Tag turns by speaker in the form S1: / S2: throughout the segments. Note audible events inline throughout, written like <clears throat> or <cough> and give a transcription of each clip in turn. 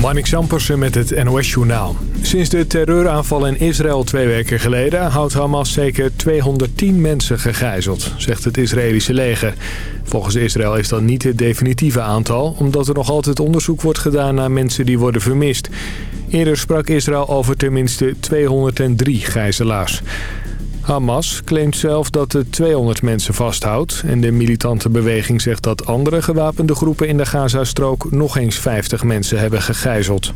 S1: Marnik Sampersen met het NOS-journaal. Sinds de terreuraanval in Israël twee weken geleden... houdt Hamas zeker 210 mensen gegijzeld, zegt het Israëlische leger. Volgens Israël is dat niet het definitieve aantal... omdat er nog altijd onderzoek wordt gedaan naar mensen die worden vermist. Eerder sprak Israël over tenminste 203 gijzelaars. Hamas claimt zelf dat het 200 mensen vasthoudt... en de militante beweging zegt dat andere gewapende groepen in de Gazastrook... nog eens 50 mensen hebben gegijzeld.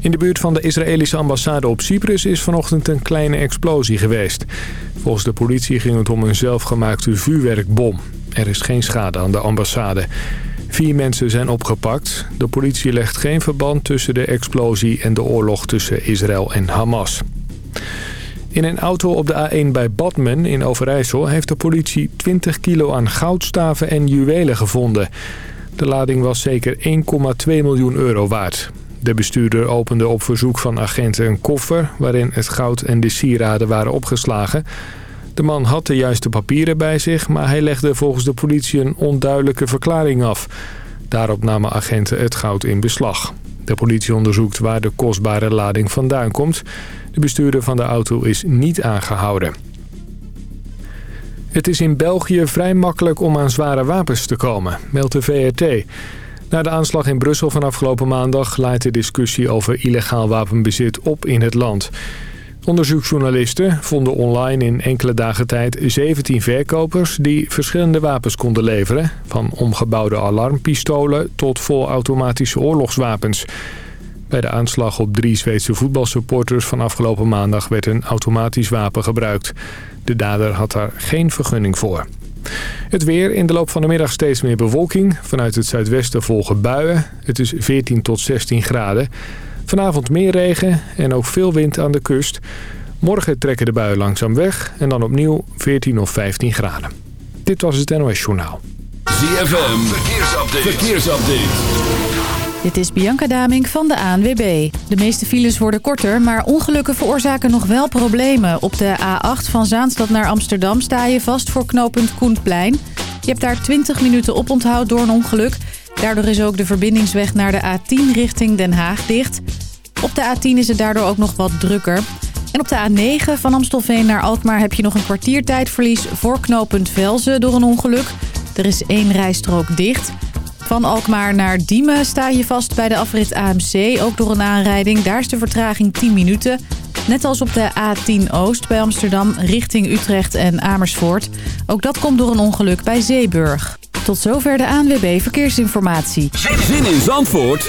S1: In de buurt van de Israëlische ambassade op Cyprus is vanochtend een kleine explosie geweest. Volgens de politie ging het om een zelfgemaakte vuurwerkbom. Er is geen schade aan de ambassade. Vier mensen zijn opgepakt. De politie legt geen verband tussen de explosie en de oorlog tussen Israël en Hamas. In een auto op de A1 bij Badmen in Overijssel heeft de politie 20 kilo aan goudstaven en juwelen gevonden. De lading was zeker 1,2 miljoen euro waard. De bestuurder opende op verzoek van agenten een koffer waarin het goud en de sieraden waren opgeslagen. De man had de juiste papieren bij zich, maar hij legde volgens de politie een onduidelijke verklaring af. Daarop namen agenten het goud in beslag. De politie onderzoekt waar de kostbare lading vandaan komt. De bestuurder van de auto is niet aangehouden. Het is in België vrij makkelijk om aan zware wapens te komen, meldt de VRT. Na de aanslag in Brussel van afgelopen maandag leidt de discussie over illegaal wapenbezit op in het land. Onderzoeksjournalisten vonden online in enkele dagen tijd 17 verkopers die verschillende wapens konden leveren. Van omgebouwde alarmpistolen tot volautomatische oorlogswapens. Bij de aanslag op drie Zweedse voetbalsupporters van afgelopen maandag werd een automatisch wapen gebruikt. De dader had daar geen vergunning voor. Het weer in de loop van de middag steeds meer bewolking. Vanuit het zuidwesten volgen buien. Het is 14 tot 16 graden. Vanavond meer regen en ook veel wind aan de kust. Morgen trekken de buien langzaam weg en dan opnieuw 14 of 15 graden. Dit was het NOS Journaal.
S2: ZFM, verkeersupdate. verkeersupdate.
S3: Dit is Bianca Daming van de ANWB. De meeste files worden korter, maar ongelukken veroorzaken nog wel problemen. Op de A8 van Zaanstad naar Amsterdam sta je vast voor knooppunt Koenplein. Je hebt daar 20 minuten op onthoud door een ongeluk. Daardoor is ook de verbindingsweg naar de A10 richting Den Haag dicht. Op de A10 is het daardoor ook nog wat drukker. En op de A9 van Amstelveen naar Alkmaar heb je nog een kwartiertijdverlies voor knooppunt Velzen door een ongeluk. Er is één rijstrook dicht... Van Alkmaar naar Diemen sta je vast bij de afrit AMC, ook door een aanrijding. Daar is de vertraging 10 minuten. Net als op de A10 Oost bij Amsterdam richting Utrecht en Amersfoort. Ook dat komt door een ongeluk bij Zeeburg. Tot zover de ANWB Verkeersinformatie.
S2: Zin in Zandvoort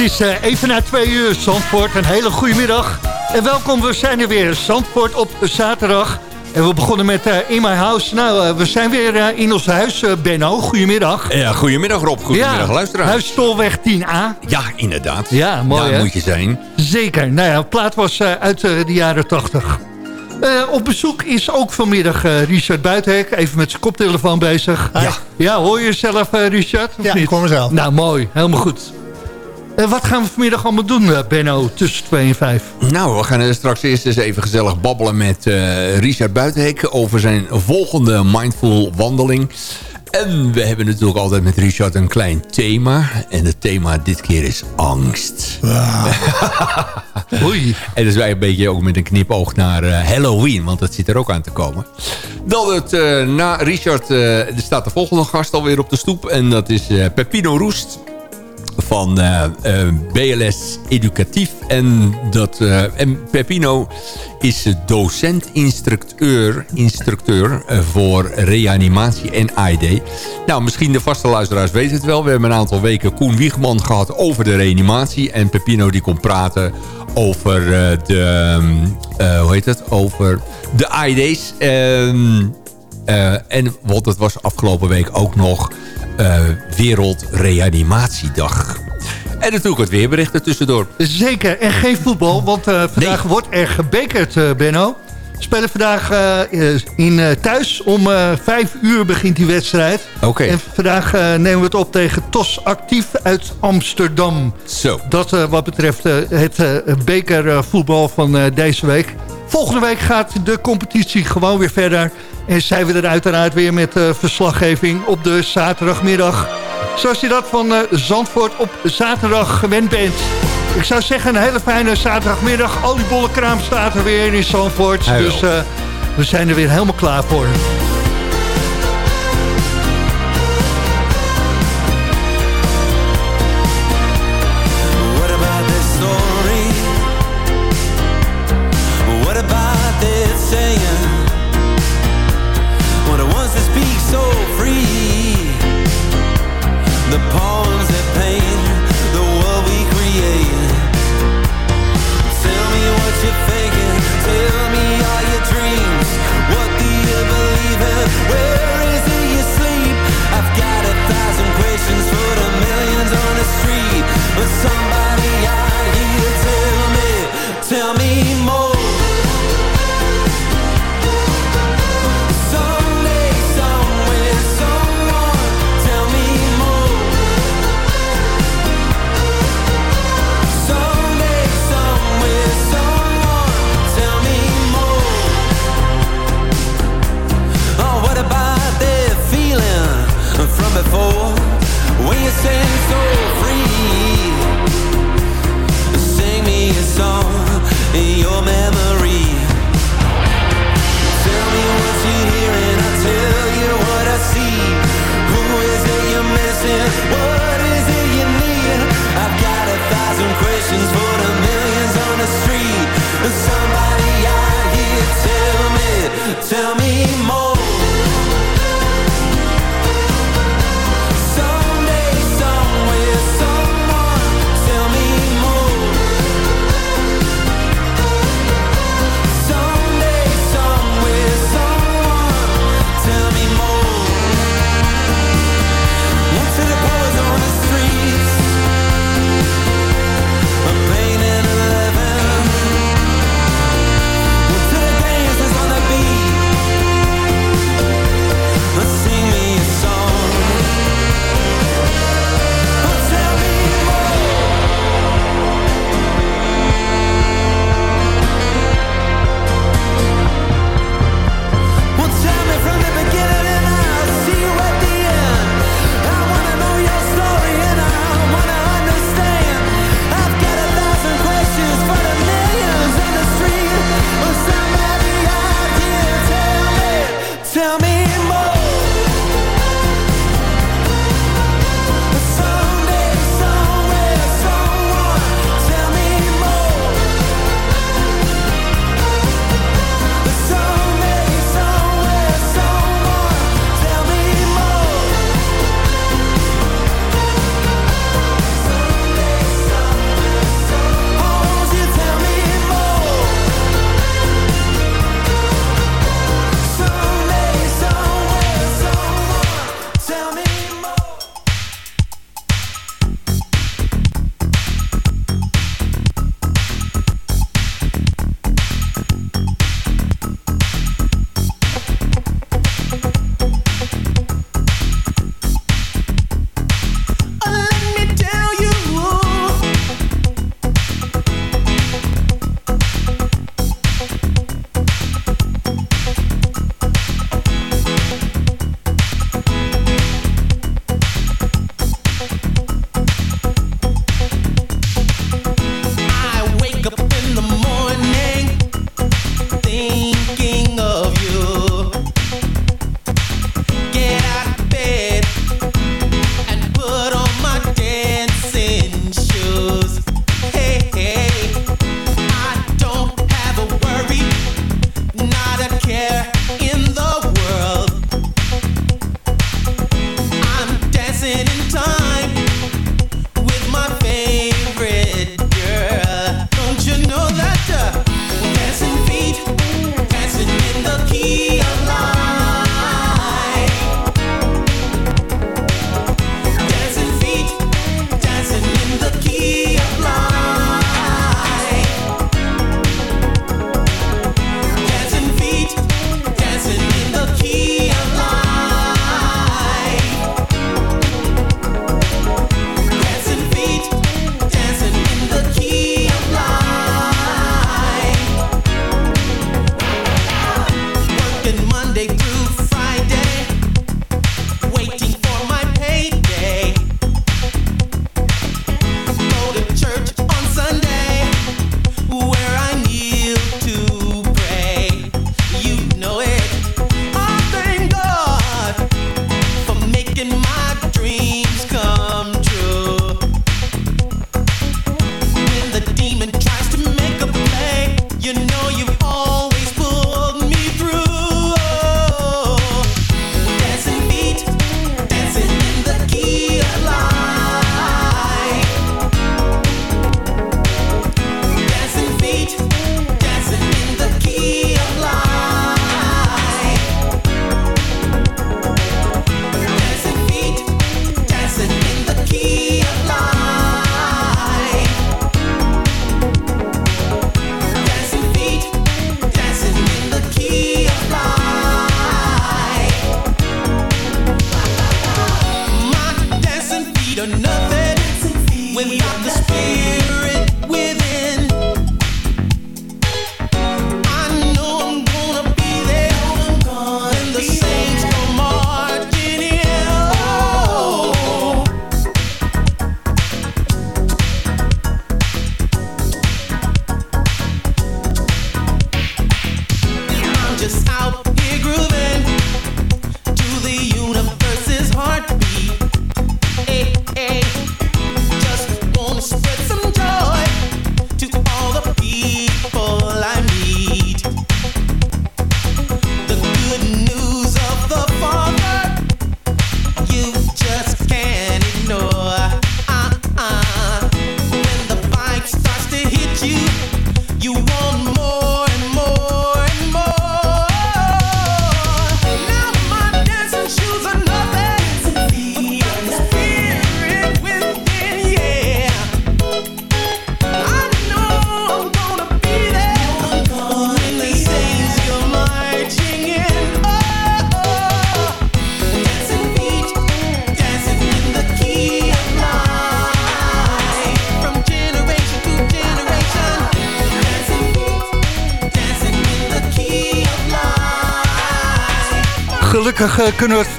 S4: Het is uh, even na twee uur, Zandvoort. Een hele goede middag. En welkom, we zijn er weer. Zandvoort op zaterdag. En we begonnen met uh, In My House. Nou, uh, we zijn weer uh, in ons huis. Benno, goedemiddag.
S5: Ja, goedemiddag Rob. Goedemiddag ja, luisteraars.
S4: Huis Stolweg 10A.
S5: Ja, inderdaad.
S4: Ja, mooi
S5: Daar moet je zijn.
S4: Zeker. Nou ja, het plaat was uit de jaren 80. op bezoek is ook vanmiddag Richard Buitenhek. Even met zijn koptelefoon bezig.
S5: Ja.
S4: Ja, hoor je jezelf, Richard?
S6: Ja, ik hoor mezelf.
S4: Nou, mooi. Helemaal goed. Uh, wat gaan we vanmiddag allemaal doen, uh, Benno, tussen 2 en 5?
S5: Nou, we gaan straks eerst eens even gezellig babbelen met Richard Buitenhek... over zijn volgende Mindful wandeling. En we hebben natuurlijk altijd met Richard een klein thema. En het thema dit keer is angst.
S4: Wow. <laughs> Oei.
S5: En dus wij een beetje ook met een knipoog naar Halloween. Want dat zit er ook aan te komen. Dan het, na Richard er staat de volgende gast alweer op de stoep. En dat is Pepino Roest van uh, uh, BLS Educatief. En, dat, uh, en Pepino is docent-instructeur instructeur, voor reanimatie en ID. Nou, misschien de vaste luisteraars weten het wel. We hebben een aantal weken Koen Wiegman gehad over de reanimatie. En Pepino die kon praten over de... hoe heet het? Over de ID's. Ehm, en want het was afgelopen week ook nog uh, Wereldreanimatiedag. En natuurlijk het weerbericht er tussendoor.
S4: Zeker, en geen voetbal, want uh, vandaag wordt er gebekerd, Benno. Spelen vandaag in, thuis. Om vijf uur begint die wedstrijd.
S5: Oké.
S4: En vandaag nemen we het op tegen TOS Actief uit Amsterdam.
S5: Zo.
S4: Dat wat betreft het bekervoetbal van deze week. Volgende week gaat de competitie gewoon weer verder. En zijn we er uiteraard weer met verslaggeving op de zaterdagmiddag. Zoals je dat van Zandvoort op zaterdag gewend bent. Ik zou zeggen een hele fijne zaterdagmiddag. Oliebollenkraam staat er weer in Zandvoort. dus uh, we zijn er weer helemaal klaar voor.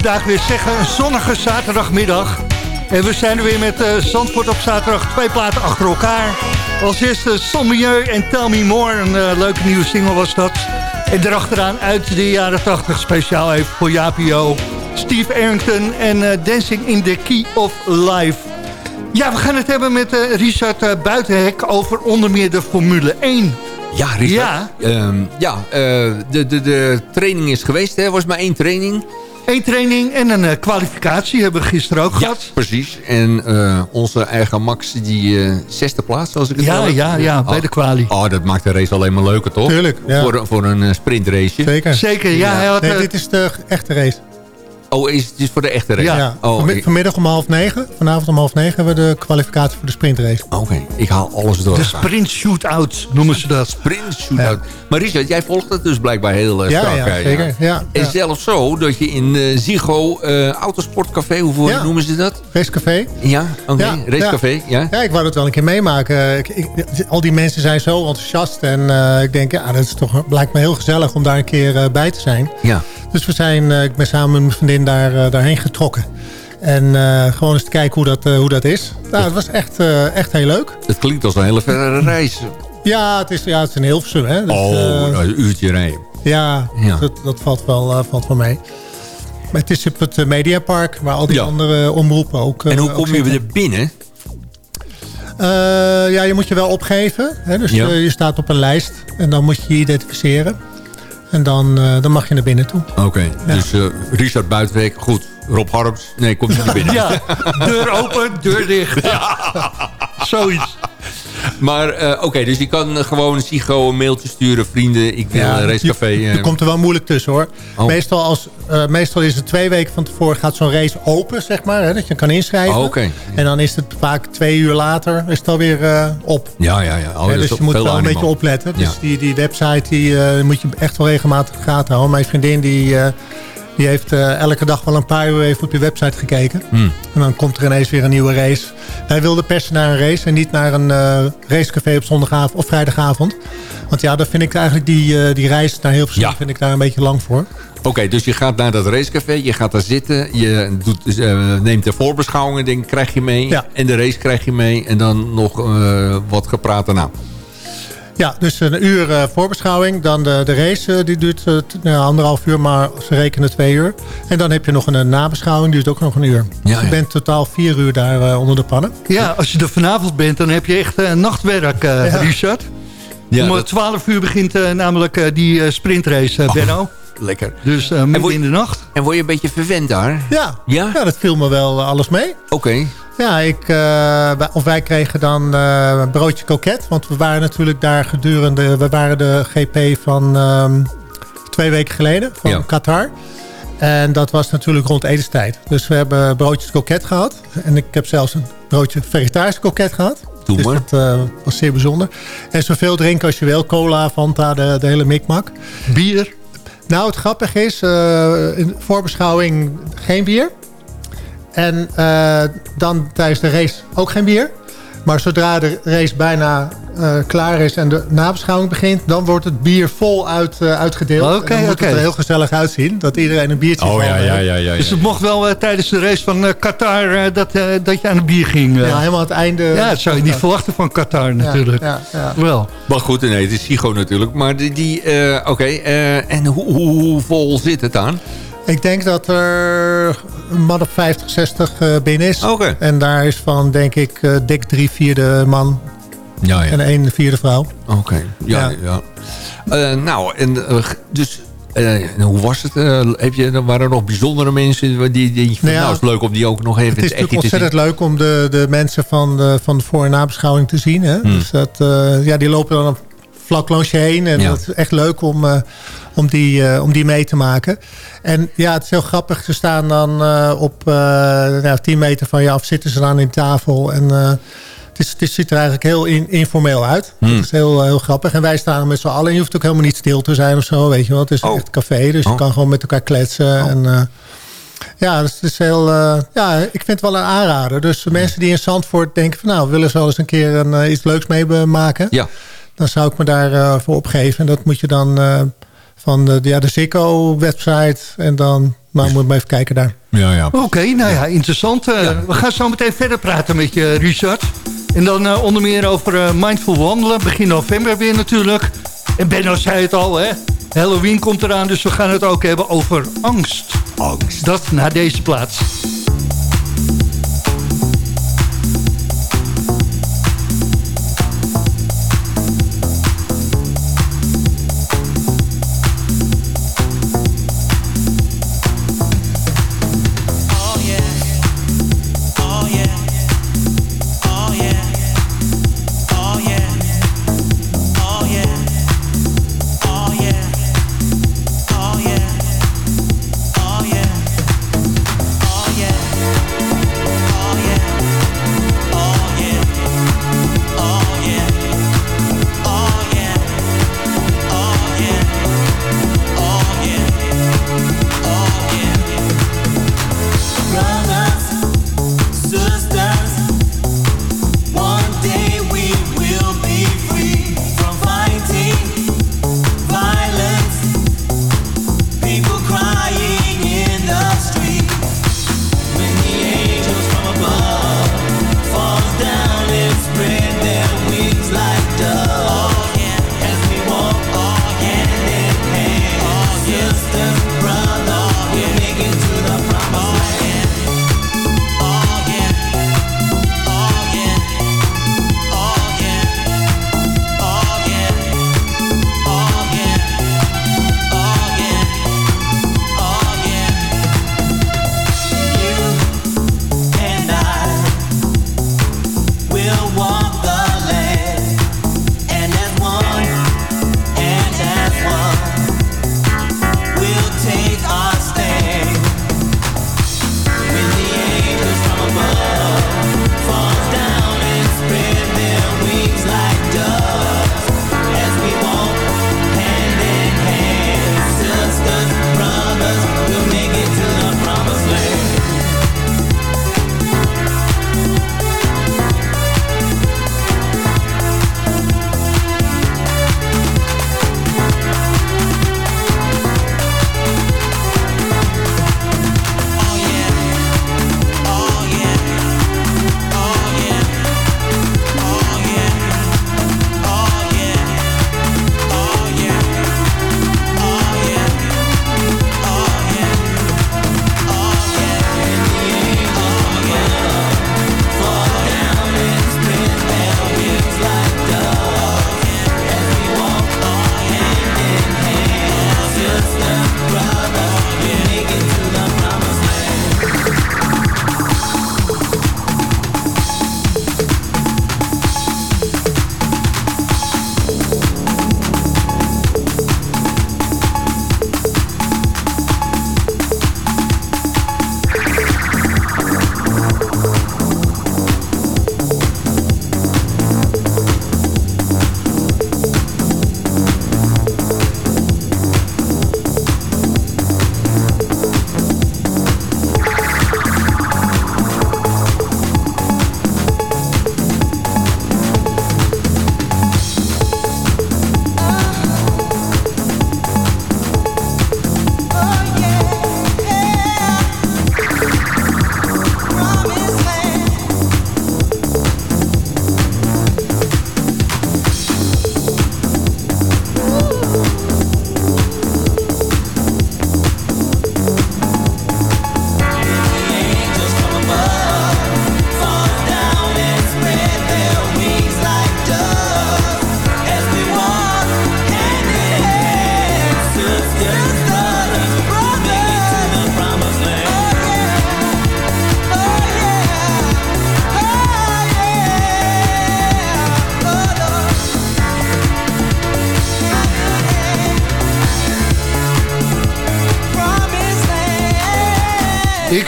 S4: Vandaag weer zeggen. Een zonnige zaterdagmiddag. En we zijn er weer met uh, Zandvoort op zaterdag. Twee platen achter elkaar. Als eerste Sommieu en Tell Me More. Een leuke nieuwe single was dat. En erachteraan uit de jaren 80 speciaal even voor Japio. Steve Arrington en Dancing in the Key of Life. Ja, we gaan het hebben met Richard Buitenhek over onder meer de Formule 1.
S5: Ja, Richard. Ja, um, ja uh, de, de, de training is geweest. Er was maar één training.
S4: Eén training en een uh, kwalificatie hebben we gisteren ook
S5: ja,
S4: gehad.
S5: precies. En uh, onze eigen Max, die zesde plaats, zoals ik het
S4: Ja, ja, ja, bij de kwalie.
S5: Oh, dat maakt de race alleen maar leuker, toch?
S6: Tuurlijk, ja.
S5: Voor, voor een sprintrace.
S6: Zeker.
S4: Zeker, ja.
S6: ja. Had, nee, dit is de echte race.
S5: Oh, is het is voor de echte race?
S6: Ja,
S5: oh,
S6: Van, vanmiddag om half negen. Vanavond om half negen hebben we de kwalificatie voor de sprintrace.
S5: Oké, okay. ik haal alles door.
S4: De sprint shootout noemen ze dat.
S5: Sprint shootout. Ja. Maar Richard, jij volgt het dus blijkbaar heel uh,
S6: ja,
S5: strak.
S6: Ja, zeker. Ja,
S5: en zelfs zo dat je in uh, Zigo uh, Autosportcafé, hoe noemen ze dat?
S6: Racecafé.
S5: Ja, oké. Okay. Racecafé, ja.
S6: ja. ik wou dat wel een keer meemaken. Ik, ik, al die mensen zijn zo enthousiast. En ik denk, ja, dat is toch, blijkt me heel gezellig om daar een keer bij te zijn.
S5: Ja.
S6: Dus we zijn, ik ben samen met mijn vriendin daar, daarheen getrokken. En uh, gewoon eens te kijken hoe dat, uh, hoe dat is. Nou, het was echt, uh, echt heel leuk.
S5: Het klinkt als een hele verre reis.
S6: Ja, het is, ja, het is een Hilversum. Hè?
S5: Dus, oh, een uurtje rijden.
S6: Ja, ja. Dat, dat, valt, wel, valt wel mee. Maar het is op het Mediapark, waar al die ja. andere omroepen ook
S5: En hoe
S6: ook
S5: kom je er binnen?
S6: ja, je moet je wel opgeven. Hè? Dus ja. je staat op een lijst en dan moet je je identificeren. En dan, dan mag je naar binnen toe.
S5: Oké, okay. ja. dus Richard Buitenweg, goed. Rob Harms. Nee, komt niet naar binnen.
S4: Ja, deur open, deur dicht. Ja. Zoiets.
S5: Maar uh, oké, okay, dus je kan gewoon Sigo een mailtje sturen. Vrienden, ik wil ja, een racecafé.
S6: Je, er komt er wel moeilijk tussen hoor. Oh. Meestal, als, uh, meestal is het twee weken van tevoren gaat zo'n race open, zeg maar. Hè, dat je kan inschrijven.
S5: Oh, okay.
S6: En dan is het vaak twee uur later is het alweer op.
S5: Ja, ja, ja. Oh,
S6: ja dus je moet wel een beetje opletten. Dus ja. die, die website die, moet je echt wel regelmatig gaten houden. Mijn vriendin die... Die heeft uh, elke dag wel een paar uur even op je website gekeken.
S5: Hmm.
S6: En dan komt er ineens weer een nieuwe race. Wij wilden persen naar een race en niet naar een uh, racecafé op zondagavond of vrijdagavond. Want ja, dan vind ik eigenlijk die, uh, die reis naar Hilversum ja. vind ik daar een beetje lang voor.
S5: Oké, okay, dus je gaat naar dat racecafé, je gaat daar zitten, je doet, uh, neemt de voorbeschouwingen, denk, krijg je mee.
S6: Ja.
S5: En de race krijg je mee en dan nog wat gepraat daarna.
S6: Ja, dus een uur uh, voorbeschouwing. Dan de, de race, uh, die duurt uh, nou, anderhalf uur, maar ze rekenen twee uur. En dan heb je nog een nabeschouwing, die duurt ook nog een uur.
S5: Ja,
S6: je bent totaal vier uur daar onder de pannen.
S4: Ja, als je er vanavond bent, dan heb je echt nachtwerk, ja. Richard. Ja, Om dat... 12 uur begint namelijk die sprintrace, Benno.
S5: Lekker.
S4: Dus midden in de nacht.
S5: En word je een beetje verwend daar?
S6: Ja,
S5: ja?
S6: ja dat viel me wel alles mee.
S5: Oké. Okay.
S6: Ja, ik, uh, of wij kregen dan uh, broodje koket. Want we waren natuurlijk daar gedurende... We waren de GP van um, twee weken geleden van ja. Qatar. En dat was natuurlijk rond etenstijd. Dus we hebben broodjes koket gehad. En ik heb zelfs een broodje vegetarisch koket gehad.
S5: Doe
S6: dus
S5: maar.
S6: dat uh, was zeer bijzonder. En zoveel drinken als je wil. Cola, Fanta, de, de hele mikmak.
S4: Bier?
S6: Nou, het grappige is... in voorbeschouwing geen bier. En uh, dan tijdens de race ook geen bier. Maar zodra de race bijna uh, klaar is en de nabeschouwing begint... dan wordt het bier vol uit, uh, uitgedeeld.
S4: Okay,
S6: en dan moet
S4: okay.
S6: het er heel gezellig uitzien. Dat iedereen een biertje
S5: oh,
S6: van
S5: ja, ja, ja, ja,
S4: Dus het mocht wel tijdens de race van Qatar dat, dat je aan het bier ging.
S6: Ja, helemaal aan het einde.
S4: Ja, dat zou je niet verwachten van Qatar natuurlijk.
S6: Ja, ja,
S4: Wel.
S5: Maar goed, nee, het is Sigo natuurlijk. Maar die, die oké. Okay, en hoe, hoe, hoe vol zit het aan?
S6: Ik denk dat er een man op 50, 60 uh, binnen is.
S5: Okay.
S6: En daar is van, denk ik, uh, dik drie vierde man
S5: ja, ja.
S6: en een vierde vrouw.
S5: Oké, okay. ja, ja. ja. Uh, nou, en dus... hoe was het? heb je, waren er nog bijzondere mensen die, die nou, ja, nou, is leuk om die ook nog even
S6: Het is natuurlijk ontzettend leuk om de, de mensen van de, van de voor- en nabeschouwing te zien. Hè?
S5: Hmm.
S6: Dus dat, ja, die lopen dan vlak langs je heen. En
S5: ja.
S6: dat is echt leuk om, uh, om, die, uh, om die mee te maken. En ja, het is heel grappig. Ze staan dan uh, op nou, 10 meter van je af. Zitten ze dan in tafel. En het, is, het ziet er eigenlijk heel in, informeel uit.
S5: Hmm.
S6: Het is heel, heel grappig. En wij staan er met z'n allen. En je hoeft ook helemaal niet stil te zijn of zo. Weet je wel. Het is
S5: oh.
S6: echt café. Dus
S5: oh.
S6: je kan gewoon met elkaar kletsen.
S5: Oh.
S6: En, ja, dus het is heel, uh, ja, ik vind het wel een aanrader. Dus mensen die in Zandvoort denken van nou, willen ze wel eens een keer een, uh, iets leuks meemaken.
S5: Ja.
S6: Dan zou ik me daarvoor uh, voor opgeven. En dat moet je dan van de, ja, de Ziggo-website. En dan nou, moet we even kijken daar.
S5: Ja, ja.
S7: Oké, nou ja, interessant. Uh, We gaan zo meteen verder praten met je, Richard. En dan uh, onder meer over uh, Mindful Wandelen. Begin november weer natuurlijk. En Benno zei het al, hè. Halloween komt eraan, dus we gaan het ook hebben over angst.
S5: Angst.
S7: Dat naar deze plaats.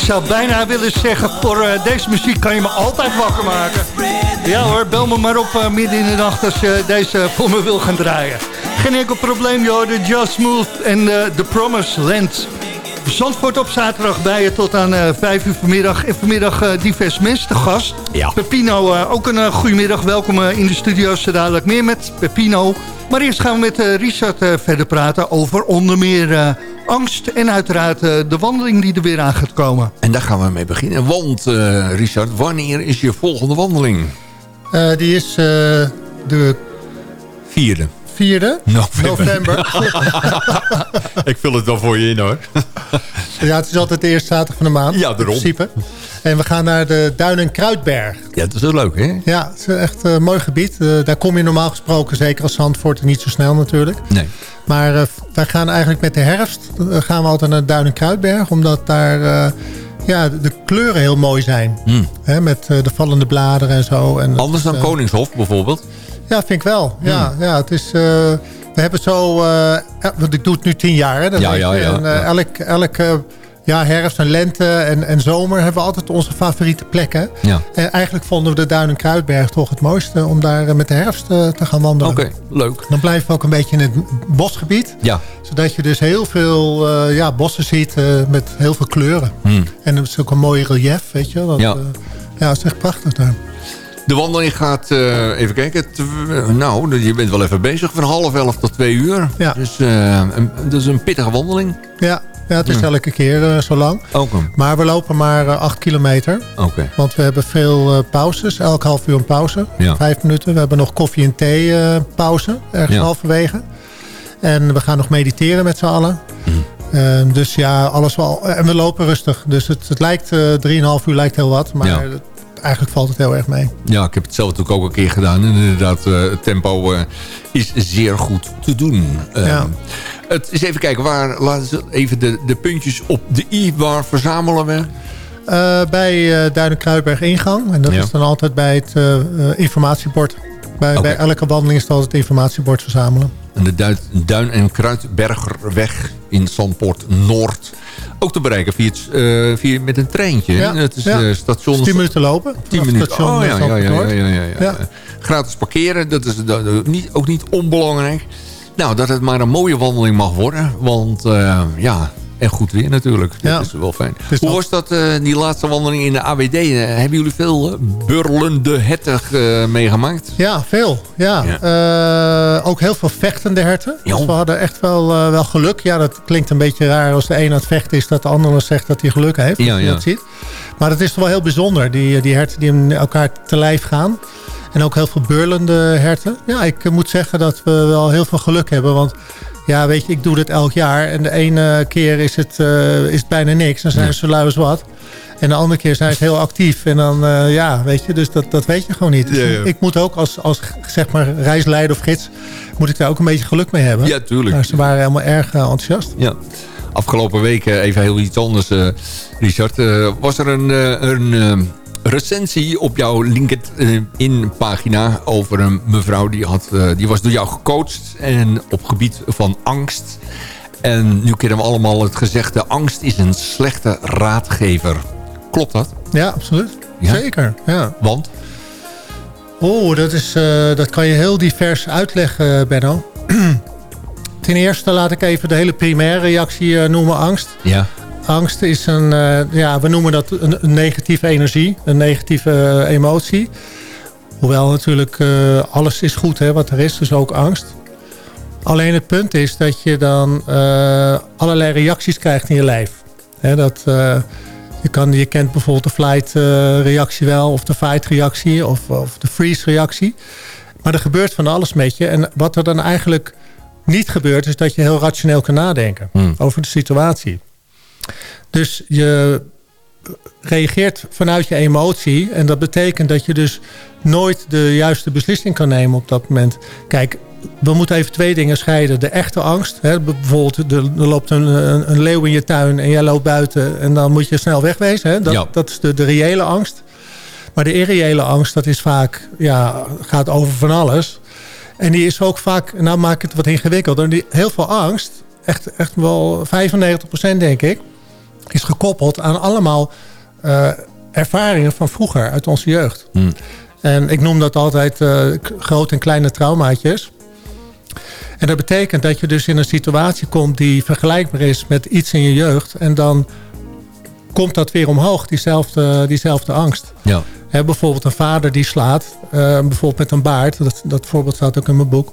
S7: Zou bijna willen zeggen, voor uh, deze muziek kan je me altijd wakker maken. Ja hoor, bel me maar op uh, midden in de nacht als je deze voor me wil gaan draaien. Geen enkel probleem joh, de Just Smooth en uh, The Promised Land. Zandvoort op zaterdag bij je tot aan uh, 5 uur vanmiddag. En vanmiddag divers mensen te gast.
S5: Ja.
S7: Pepino, ook een goedemiddag. Welkom in de studio's. Dadelijk meer met Pepino.
S4: Maar eerst gaan we met Richard verder praten over onder meer angst... en uiteraard de wandeling die er weer aan gaat komen.
S5: En daar gaan we mee beginnen. Want Richard, wanneer is je volgende wandeling?
S6: die is de...
S5: Vierde.
S6: 4e november. <laughs>
S5: ik vul het wel voor je in hoor.
S6: ja, het is altijd de eerste zaterdag van de maand.
S5: Ja, daarom. In principe.
S6: En we gaan naar de Duin- en Kruidberg.
S5: Ja, dat is wel leuk hè?
S6: Ja, het is echt een mooi gebied. Uh, daar kom je normaal gesproken, zeker als Zandvoort, niet zo snel natuurlijk.
S5: Nee.
S6: Maar wij gaan eigenlijk met de herfst, gaan we altijd naar Duin- en Kruidberg. Omdat daar ja, de kleuren heel mooi zijn.
S5: Hmm.
S6: Hè, met de vallende bladeren en zo. En
S5: Anders dan Koningshof bijvoorbeeld?
S6: Ja, vind ik wel. Ja, hmm. ja het is... Uh, we hebben zo... Uh, want ik doe het nu tien jaar. Hè,
S5: ja, ja, ja,
S6: en, uh, elk, elke ja, herfst en lente en, en zomer hebben we altijd onze favoriete plekken.
S5: Ja.
S6: En eigenlijk vonden we de Duin Kruidberg toch het mooiste om daar met de herfst te gaan wandelen.
S5: Oké, leuk.
S6: Dan blijven we ook een beetje in het bosgebied.
S5: Ja.
S6: Zodat je dus heel veel ja, bossen ziet met heel veel kleuren.
S5: Hmm.
S6: En het is ook een mooi relief, weet je. Dat,
S5: ja.
S6: ja, het is echt prachtig daar.
S5: De wandeling gaat, uh, even kijken, nou, je bent wel even bezig van half elf tot twee uur.
S6: Ja.
S5: Dus uh, een, dat is een pittige wandeling.
S6: Ja, ja het is elke keer uh, zo lang.
S5: Okay.
S6: Maar we lopen maar acht kilometer.
S5: Oké.
S6: Want we hebben veel pauzes, elk half uur een pauze.
S5: Ja.
S6: Vijf minuten. We hebben nog koffie en thee pauze, ergens halverwege. En we gaan nog mediteren met z'n allen.
S5: Mhm.
S6: dus ja, alles wel. En we lopen rustig. Dus het, het lijkt, drieënhalf uur lijkt heel wat. Maar
S5: Ja.
S6: Eigenlijk valt het heel erg mee.
S5: Ja, ik heb het zelf natuurlijk ook een keer gedaan. En inderdaad, uh, het tempo uh, is zeer goed te doen. Uh,
S6: Ja.
S5: Het is even kijken, waar laten we even de, de puntjes op de i. Waar verzamelen we?
S6: Uh, bij uh, Duinen-Kruidberg ingang. En dat
S5: Ja.
S6: is dan altijd bij het uh, informatiebord. Bij, bij elke wandeling is het altijd het informatiebord verzamelen.
S5: En de Duin- en Kruidbergerweg in Zandpoort Noord. Ook te bereiken via, het, eh, via met een treintje.
S6: Ja,
S5: Het is
S6: ja.
S5: eh, station...
S6: 10 minuten lopen.
S5: 10
S6: vanaf
S5: minuten.
S6: station
S5: Oh ja, ja, ja, ja. Gratis parkeren, dat is niet, ook niet onbelangrijk. Nou, dat het maar een mooie wandeling mag worden. Want eh, ja, en goed weer natuurlijk.
S6: Ja.
S5: Dat is wel fijn.
S6: is
S5: Hoe was dat, eh, die laatste wandeling in de AWD? Eh, hebben jullie veel eh, burlende herten meegemaakt?
S6: Ja, veel. Ja. Ook heel veel vechtende herten. Dus we hadden echt wel, wel geluk. Ja, dat klinkt een beetje raar als de een aan het vechten is... dat de ander zegt dat hij geluk heeft.
S5: Ja, ja.
S6: dat ziet. Maar het is toch wel heel bijzonder. Die, die herten die in elkaar te lijf gaan. En ook heel veel beurlende herten. Ja, ik moet zeggen dat we wel heel veel geluk hebben. Want ja, weet je, ik doe dit elk jaar. En de ene keer is het, eh, is het bijna niks. Dan zijn
S5: Ja.
S6: ze zo lui als wat. En de andere keer zijn ze heel actief. En dan, eh, ja, weet je, dus dat, dat weet je gewoon niet. Dus
S5: Ja, ja.
S6: Ik moet ook als, als, zeg maar, reisleider of gids... moet ik daar ook een beetje geluk mee hebben.
S5: Ja, tuurlijk.
S6: Maar ze waren helemaal erg eh, enthousiast.
S5: Ja. Afgelopen week, even heel iets anders, Richard. was er een, een recensie op jouw LinkedIn-pagina... over een mevrouw die, had, eh, die was door jou gecoacht... en op gebied van angst. En nu kennen we allemaal het gezegde... angst is een slechte raadgever. Klopt dat?
S6: Ja, absoluut.
S5: Ja?
S6: Zeker, ja.
S5: Want?
S6: Oh, dat, is, eh, dat kan je heel divers uitleggen, Benno. <clears throat> Ten eerste laat ik even de hele primaire reactie eh, noemen, angst.
S5: Ja.
S6: Angst is een, eh, ja, we noemen dat een, een negatieve energie, een negatieve eh, emotie. Hoewel natuurlijk eh, alles is goed hè, wat er is, dus ook angst. Alleen het punt is dat je dan allerlei reacties krijgt in je lijf. Hè, dat, je, kan, je kent bijvoorbeeld de flight eh, reactie wel, of de fight reactie, of, of de freeze reactie. Maar er gebeurt van alles met je. En wat er dan eigenlijk niet gebeurt, is dat je heel rationeel kan nadenken
S5: Hmm.
S6: over de situatie. Dus je reageert vanuit je emotie. En dat betekent dat je dus nooit de juiste beslissing kan nemen op dat moment. Kijk, we moeten even twee dingen scheiden. De echte angst. Hè, bijvoorbeeld, er, loopt een, een, een leeuw in je tuin en jij loopt buiten. En dan moet je snel wegwezen. Hè? Dat,
S5: Ja.
S6: dat is de, de reële angst. Maar de irreële angst, dat is vaak, ja, gaat over van alles. En die is ook vaak, nou maak ik het wat ingewikkelder. Die, heel veel angst, echt, echt wel 95% denk ik, is gekoppeld aan allemaal eh, ervaringen van vroeger uit onze jeugd.
S5: Hmm.
S6: En ik noem dat altijd eh, k- grote en kleine traumaatjes. En dat betekent dat je dus in een situatie komt die vergelijkbaar is met iets in je jeugd. En dan komt dat weer omhoog, diezelfde, diezelfde angst.
S5: Ja.
S6: Bijvoorbeeld een vader die slaat, eh, bijvoorbeeld met een baard. Dat, dat voorbeeld staat ook in mijn boek.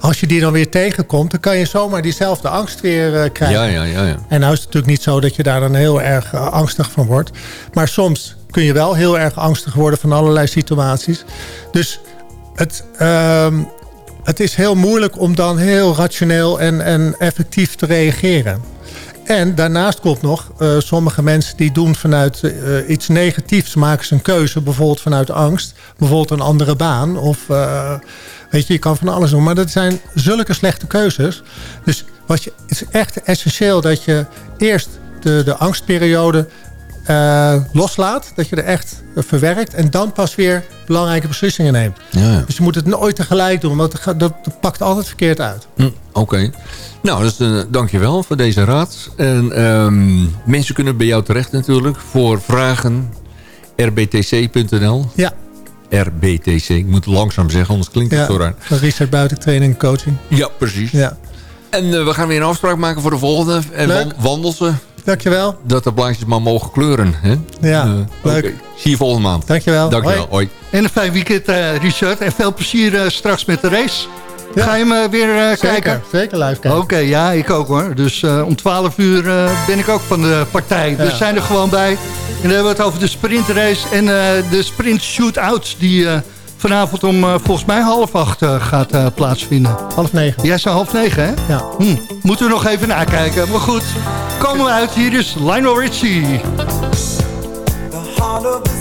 S6: Als je die dan weer tegenkomt... dan kan je zomaar diezelfde angst weer krijgen.
S5: Ja, ja, ja, ja.
S6: En nou is het natuurlijk niet zo dat je daar dan heel erg angstig van wordt. Maar soms kun je wel heel erg angstig worden van allerlei situaties. Dus het, ehm, het is heel moeilijk om dan heel rationeel en, en effectief te reageren. En daarnaast komt nog, uh, sommige mensen die doen vanuit uh, iets negatiefs... maken ze een keuze, bijvoorbeeld vanuit angst. Bijvoorbeeld een andere baan. Of uh, weet je, je kan van alles doen. Maar dat zijn zulke slechte keuzes. Dus wat je, het is echt essentieel dat je eerst de, de angstperiode uh, loslaat. Dat je er echt verwerkt. En dan pas weer belangrijke beslissingen neemt. Ja. Dus je moet het nooit tegelijk doen. Want dat, dat pakt altijd verkeerd uit.
S5: Hm, Oké. Nou, dus uh, dankjewel voor deze raad. En um, mensen kunnen bij jou terecht natuurlijk. Voor vragen rbtc.nl.
S6: Ja.
S5: RBTC. Ik moet langzaam zeggen, anders klinkt het
S6: ja,
S5: zo raar.
S6: Research buitentraining en coaching.
S5: Ja, precies.
S6: Ja.
S5: En uh, we gaan weer een afspraak maken voor de volgende. En
S6: Leuk.
S5: wandel ze.
S6: Dankjewel.
S5: Dat de blaadjes maar mogen kleuren. Hè?
S6: Ja, uh, leuk.
S5: Okay. Zie je volgende maand.
S6: Dankjewel.
S5: Dankjewel. Hoi. Hoi.
S8: En een fijn weekend, uh, Richard. En veel plezier uh, straks met de race. Ja. Ga je hem weer
S6: zeker,
S8: kijken?
S6: Zeker live kijken.
S8: Oké, okay, ja, ik ook hoor. Dus om 12 uur ben ik ook van de partij. Ja. Dus zijn er gewoon bij. En dan hebben we het over de sprintrace en de sprint shootouts die vanavond om uh, volgens mij half acht uh, gaat uh, plaatsvinden.
S6: Half negen.
S8: Jij zei half negen, hè?
S6: Ja.
S8: Hm. Moeten we nog even nakijken. Maar goed, komen we uit. Hier is Lionel Richie. The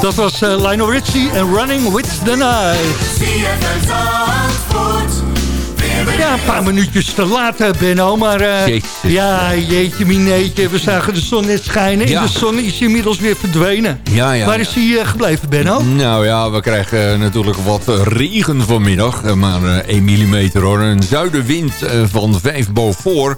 S8: Dat was uh, Lionel Richie en Running with the Night.
S9: Ja, een paar minuutjes te laat, eh, Benno. Maar uh, ja, jeetje mineetje. We zagen de zon net schijnen. En de zon is inmiddels weer verdwenen. Ja, ja, Waar is hij uh, gebleven, Benno?
S5: Nou ja, we krijgen natuurlijk wat regen vanmiddag. Maar 1 mm hoor. Een zuidenwind van 5 boven.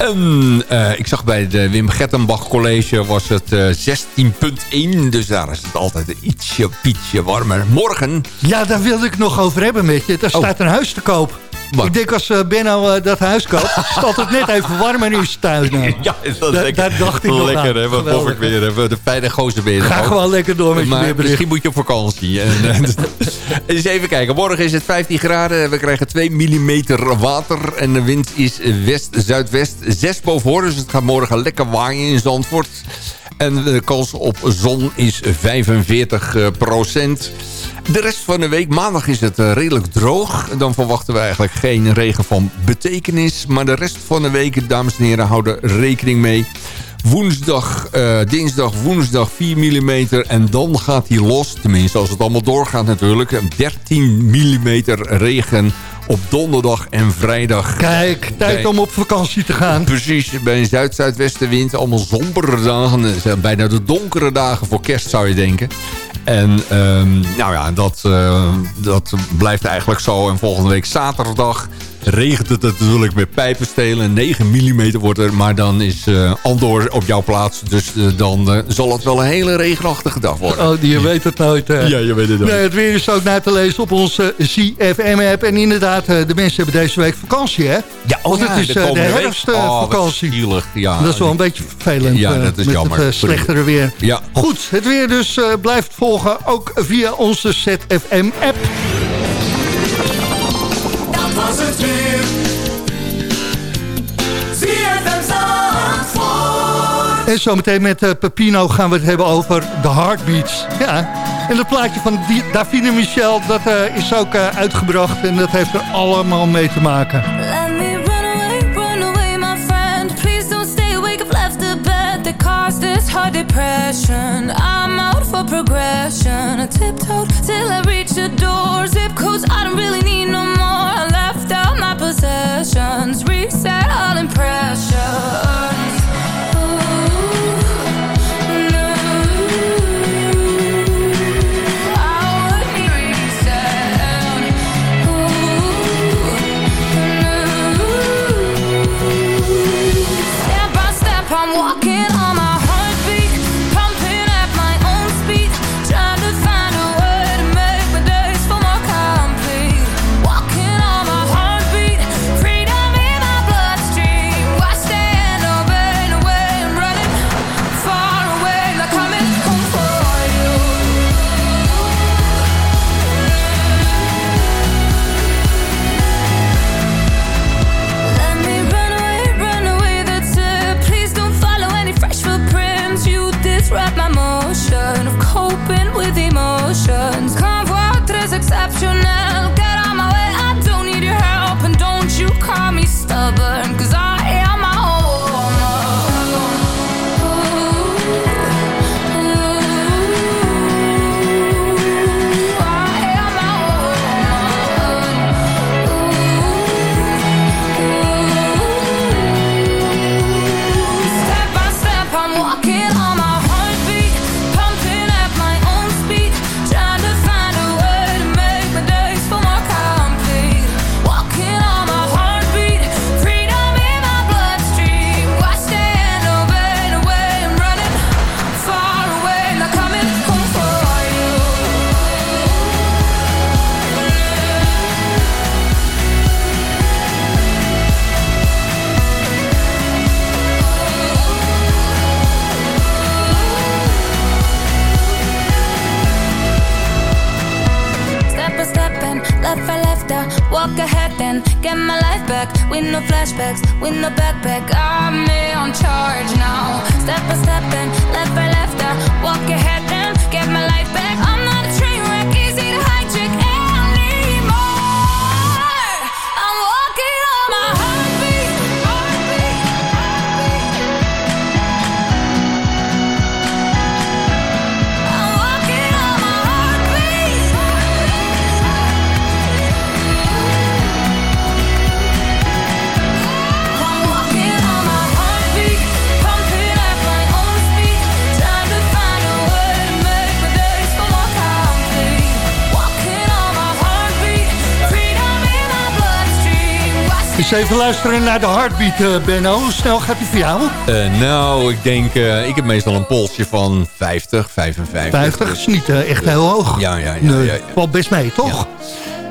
S5: En uh, ik zag bij de Wim Gettenbach College was het uh, 16,1. Dus daar is het altijd ietsje, pietje warmer. Morgen...
S9: Ja, daar wilde ik nog over hebben met je. Er oh. staat een huis te koop. Ik denk als uh, Benno uh, dat huis koopt, <laughs> staat het net even warm in uw tuin. Nou. <laughs>
S5: Ja, dat da,
S9: daar dacht ik nog
S5: Lekker, hè? Wat ik weer. Hè? De fijne gozer weer.
S9: Ga gewoon lekker door met maar je
S5: Misschien moet je op vakantie. en, <laughs> eens even kijken. Morgen is het 15 graden. We krijgen 2 mm water. En de wind is west-zuidwest. 6 boven Dus het gaat morgen lekker waaien in Zandvoort. En de kans op zon is 45 procent. De rest van de week, maandag is het eh, redelijk droog. Dan verwachten we eigenlijk geen regen van betekenis. Maar de rest van de week, dames en heren, houden rekening mee. Woensdag, uh, dinsdag, woensdag 4 mm. En dan gaat hij los. Tenminste, als het allemaal doorgaat natuurlijk. 13 mm regen op donderdag en vrijdag.
S9: Kijk, tijd om op vakantie te gaan.
S5: Precies, bij een zuid-zuidwestenwind. Allemaal sombere dagen. Bijna de donkere dagen voor kerst zou je denken. En um, nou ja, dat, uh, dat blijft eigenlijk zo. En volgende week zaterdag regent het natuurlijk met pijpenstelen. 9 mm wordt er, maar dan is uh, Andor op jouw plaats. Dus uh, dan uh, zal het wel een hele regenachtige dag worden.
S9: Oh, je weet het nooit.
S5: Ja, je weet het nooit.
S9: Nee, het weer is ook na te lezen op onze CFM-app. En inderdaad, de mensen hebben deze week vakantie, hè?
S5: Ja, oh,
S9: Want het is de, de herfstvakantie.
S5: Oh, ja.
S9: Dat is wel een beetje vervelend.
S5: Ja, dat is
S9: met
S5: jammer.
S9: het slechtere weer.
S5: Ja.
S9: Goed, het weer dus blijft volgen. Ook via onze ZFM-app. En zometeen met uh, Pepino gaan we het hebben over de heartbeats. Ja, en dat plaatje van Davine Michel, dat uh, is ook uh, uitgebracht. En dat heeft er allemaal mee te maken. Let me run away, run away my friend. Please don't stay awake, I've left the bed. That caused this heart depression. Progression. I tiptoed till I reached the door. Zip codes, I don't really need no more. I left out my possessions. Reset all impressions.
S4: Eens even luisteren naar de heartbeat, uh, Benno. Hoe snel gaat die voor jou?
S5: Uh, nou, ik denk... Uh, ik heb meestal een polsje van 50, 55.
S4: 50 is niet echt heel hoog.
S5: Ja, ja, ja.
S4: Nee,
S5: ja, ja.
S4: Valt best mee, toch? Ja.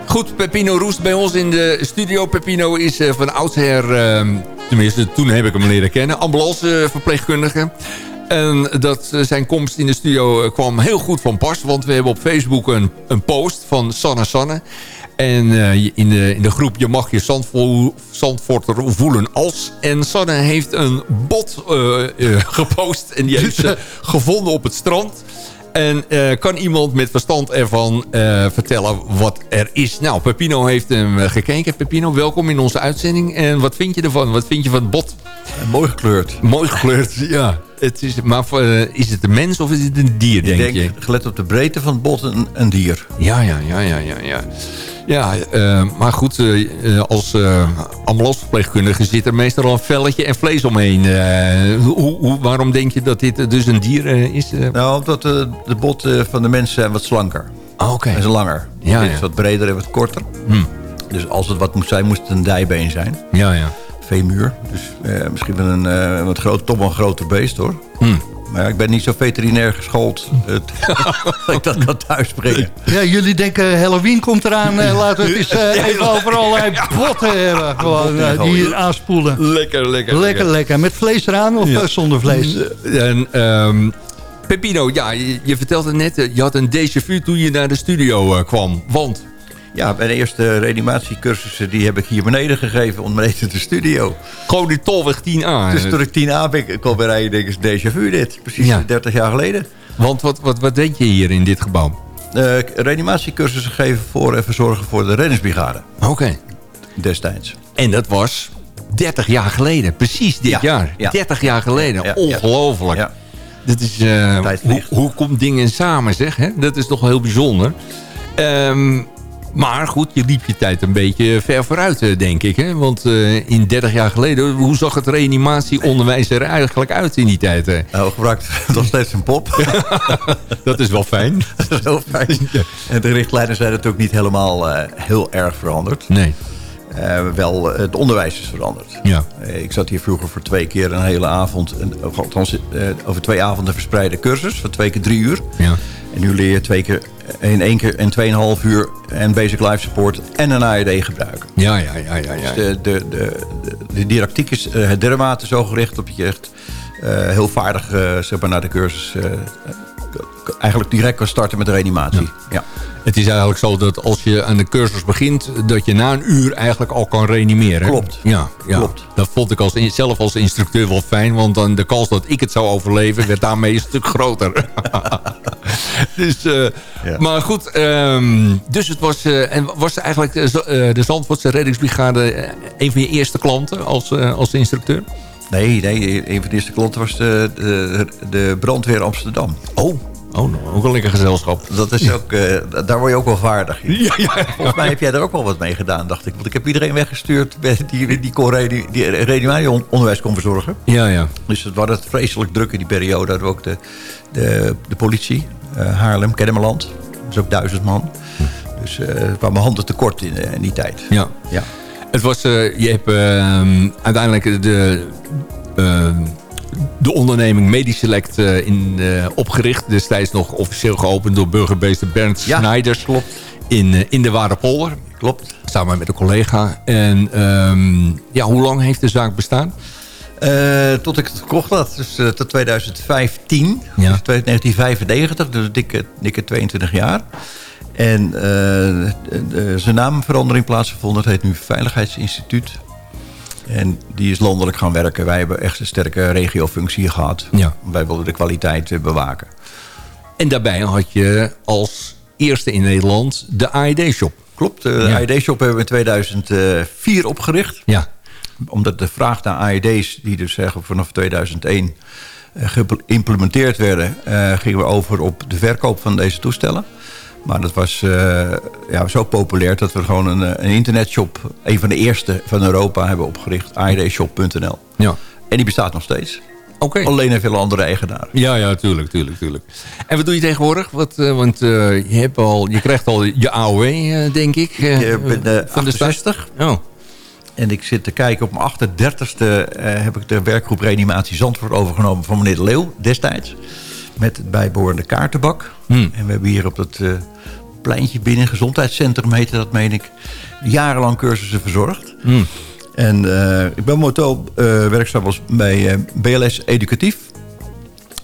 S5: Goed, Pepino Roest bij ons in de studio. Pepino is van oudsher... tenminste, toen heb ik hem leren kennen. Ambulanceverpleegkundige. En dat zijn komst in de studio kwam heel goed van pas. Want we hebben op Facebook een, een post van Sanne Sanne. En uh, in, de, in de groep Je mag je zandvo zandvorter voelen als. En Sanne heeft een bot uh, uh, <laughs> gepost. En die heeft ze <laughs> gevonden op het strand. En kan iemand met verstand ervan vertellen wat er is? Nou, Pepino heeft hem gekeken. Pepino, welkom in onze uitzending. En wat vind je ervan? Wat vind je van het bot?
S10: mooi gekleurd.
S5: Mooi gekleurd, <laughs> ja. Het is, maar is het een mens of is het een dier, denk,
S10: denk
S5: je?
S10: gelet op de breedte van het bot, een, een dier.
S5: Ja, ja, ja, ja, ja. ja. Ja, uh, maar goed, uh, als uh, ambulanceverpleegkundige zit er meestal al een velletje en vlees omheen. Hoe, hoe, waarom denk je dat dit dus een dier is?
S10: Nou, omdat de botten van de mensen zijn wat slanker.
S5: Oh, Oké.
S10: En ze langer.
S5: Ja,
S10: dit
S5: ja.
S10: is wat breder en wat korter.
S5: Hmm.
S10: Dus als het wat moet zijn, moest het een dijbeen zijn.
S5: Ja, ja.
S10: Veemuur. Dus misschien wel een wat groot, toch wel een groter beest hoor.
S5: Hmm.
S10: Maar ja, ik ben niet zo veterinair geschoold dat <laughs> <laughs> ik dat kan thuisbrengen.
S4: Ja, jullie denken Halloween komt eraan. laten we het eens <laughs> uh, even over allerlei botten hebben. Gewoon, uh, die hier aanspoelen.
S5: Lekker, lekker.
S4: Lekker, lekker. Met vlees eraan of ja. zonder vlees?
S5: En, um, Pepino, ja, je, je, vertelde net, je had een déjà vu toen je naar de studio uh, kwam. Want...
S10: Ja, mijn eerste reanimatiecursussen die heb ik hier beneden gegeven, onder de studio.
S5: Gewoon die tolweg 10A.
S10: Dus toen ik 10A ben, ik kon bij rijden, denk ik, is déjà vu dit. Precies ja. 30 jaar geleden.
S5: Want wat, wat, wat denk je hier in dit gebouw?
S10: Uh, reanimatiecursussen geven voor en verzorgen voor de reddingsbrigade.
S5: Oké. Okay.
S10: Destijds.
S5: En dat was 30 jaar geleden, precies dit
S10: ja.
S5: jaar.
S10: Ja.
S5: 30 jaar geleden,
S10: ja.
S5: ongelooflijk. Dat is, uh, hoe, hoe komt dingen samen, zeg? Hè? Dat is toch heel bijzonder. Um, maar goed, je liep je tijd een beetje ver vooruit, denk ik. Hè? Want uh, in 30 jaar geleden, hoe zag het reanimatieonderwijs er eigenlijk uit in die tijd? Hè?
S10: Nou, gebruikt <laughs> nog steeds een pop. <laughs>
S5: dat is wel fijn. <laughs>
S10: dat is heel fijn. En de richtlijnen zijn natuurlijk niet helemaal uh, heel erg veranderd.
S5: Nee.
S10: Uh, wel, het onderwijs is veranderd.
S5: Ja.
S10: ik zat hier vroeger voor twee keer een hele avond... Een, althans, over twee avonden verspreide cursus... van twee keer drie uur.
S5: Ja.
S10: En nu leer je twee keer in één keer in 2,5 uur en basic life support en een AED gebruiken.
S5: Ja, ja, ja. ja, ja.
S10: Dus de, de, de, de didactiek is uh, dermate zo gericht op je echt uh, heel vaardig zeg maar, naar de cursus eigenlijk direct kan starten met de reanimatie. Ja. ja.
S5: Het is eigenlijk zo dat als je aan de cursus begint... dat je na een uur eigenlijk al kan reanimeren.
S10: Klopt.
S5: Ja, ja.
S10: Klopt.
S5: Dat vond ik als, zelf als instructeur wel fijn... want dan de kans dat ik het zou overleven... werd daarmee een stuk groter. <laughs> dus, uh, ja. Maar goed, um, dus het was... Uh, en was eigenlijk uh, de Zandvoortse reddingsbrigade... een van je eerste klanten als, als instructeur?
S10: Nee, nee, een van de eerste klanten was de, de, de brandweer Amsterdam.
S5: Oh, Oh, nou, ook een lekker gezelschap.
S10: Dat is ook, uh, daar word je ook wel vaardig in.
S5: Ja, ja.
S10: Volgens mij heb jij er ook wel wat mee gedaan, dacht ik. Want ik heb iedereen weggestuurd die, die, kon die, reanimatieonderwijs kon verzorgen.
S5: Ja, ja.
S10: Dus het was het vreselijk druk in die periode. Hadden we ook de, de, de politie, uh, Haarlem, Kennemerland. Dat is ook duizend man. Dus uh, er kwamen handen tekort in, in die tijd.
S5: Ja.
S10: ja.
S5: Het was, je hebt uiteindelijk de de onderneming Mediselect uh, in, uh, opgericht. Destijds nog officieel geopend door burgemeester Bernd
S10: ja,
S5: Snijders.
S10: Klopt.
S5: In, uh, in de Waardepolder.
S10: Klopt.
S5: Samen met een collega. En um, ja, hoe lang heeft de zaak bestaan?
S10: tot ik het gekocht had. Dus tot 2015.
S5: Ja.
S10: Dus 1995. Dus dikke, dikke 22 jaar. En zijn naamverandering plaatsgevonden. Het heet nu Veiligheidsinstituut. En die is landelijk gaan werken. Wij hebben echt een sterke regiofunctie gehad.
S5: Ja.
S10: Wij wilden de kwaliteit bewaken.
S5: En daarbij had je als eerste in Nederland de AED-shop.
S10: Klopt, de ja. AED-shop hebben we in 2004 opgericht.
S5: Ja.
S10: Omdat de vraag naar AED's, die dus zeggen vanaf 2001 geïmplementeerd werden... Uh, gingen we over op de verkoop van deze toestellen. Maar dat was uh, ja, zo populair dat we gewoon een, een, internetshop... een van de eerste van Europa hebben opgericht. aedshop.nl.
S5: Ja.
S10: En die bestaat nog steeds.
S5: Okay.
S10: Alleen een veel andere eigenaar.
S5: Ja, ja, tuurlijk, tuurlijk, tuurlijk. En wat doe je tegenwoordig? Wat, uh, want uh, je, hebt al, je krijgt al je AOW, denk ik.
S10: je bent van
S5: 68.
S10: de
S5: Oh.
S10: En ik zit te kijken, op mijn 38e heb ik de werkgroep Reanimatie Zandvoort overgenomen van meneer De Leeuw destijds. Met het bijbehorende kaartenbak.
S5: Hmm.
S10: En we hebben hier op dat pleintje binnen, gezondheidscentrum heette dat, meen ik, jarenlang cursussen verzorgd.
S5: Hmm.
S10: En ik ben momenteel werkzaam bij BLS Educatief.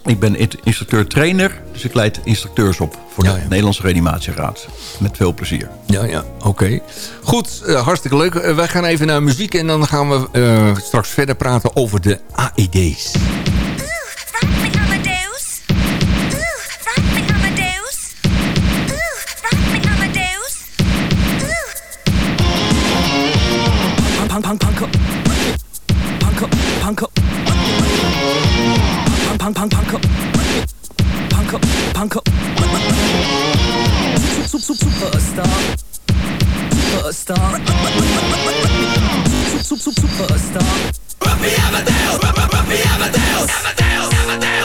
S10: Ik ben instructeur-trainer, dus ik leid instructeurs op voor de Nederlandse Reanimatieraad. Met veel plezier.
S5: Ja, ja, oké. Goed, uh, hartstikke leuk. Uh, wij gaan even naar muziek en dan gaan we uh, straks verder praten over de AED's.
S11: Panko, punk, Panko, Panko, Panko, Panko, Panko, Superstar, Superstar, Superstar, Rufy Amadeus, Rufy Amadeus, Amadeus, Amadeus.